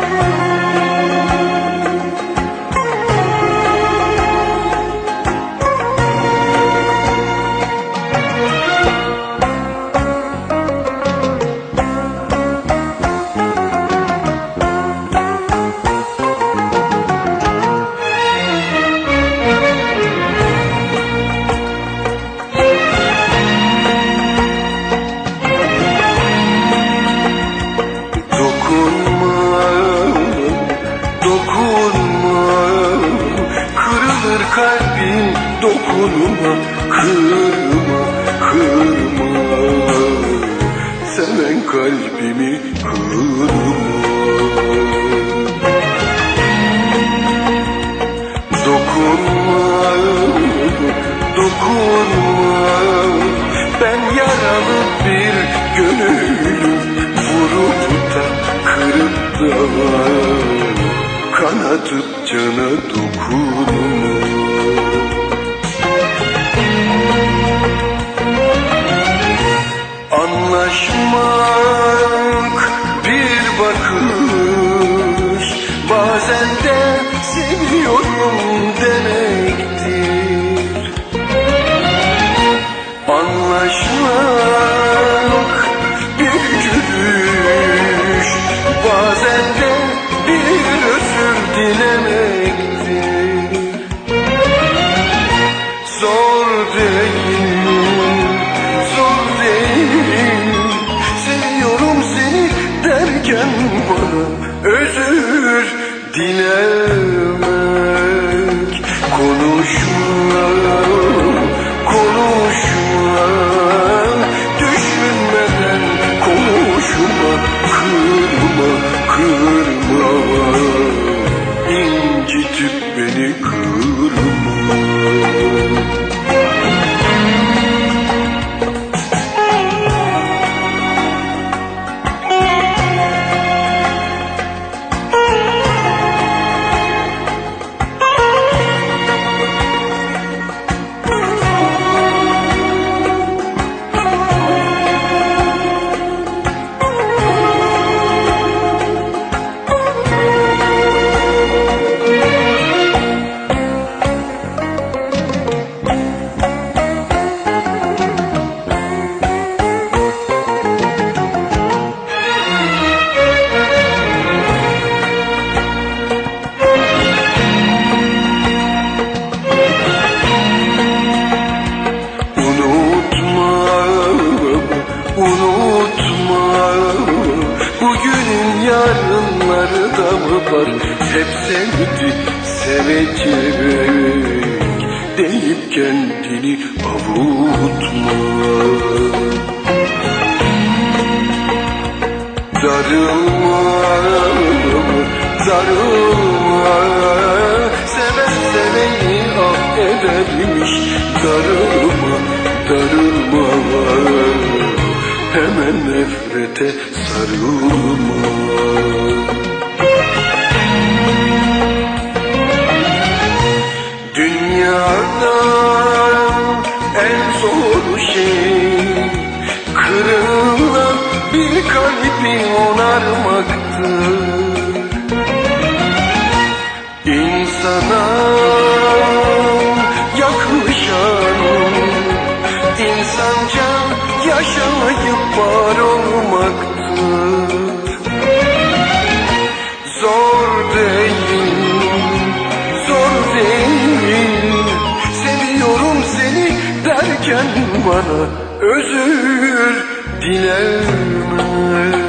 Bye. Kırma kırma Seven kalbimi kırma Dokunma, dokunma Ben yaralı bir gönüllüm Vurup da kırıp da Kanatıp cana dokunma Bazen de seviyorum demektir. Anlaşmak beni kırma yarınları da mı var Hep sevdi, sevecek Deyip kendini avutma. Darılma, darılma Seven seveni affedermiş Darılma, darılma Hemen nefrete sarılma Dünyada en zor şey Kırılan bir kalbi onarmaktır İnsana yakışan insanca yaşayıp var olmaktır özür dilemem.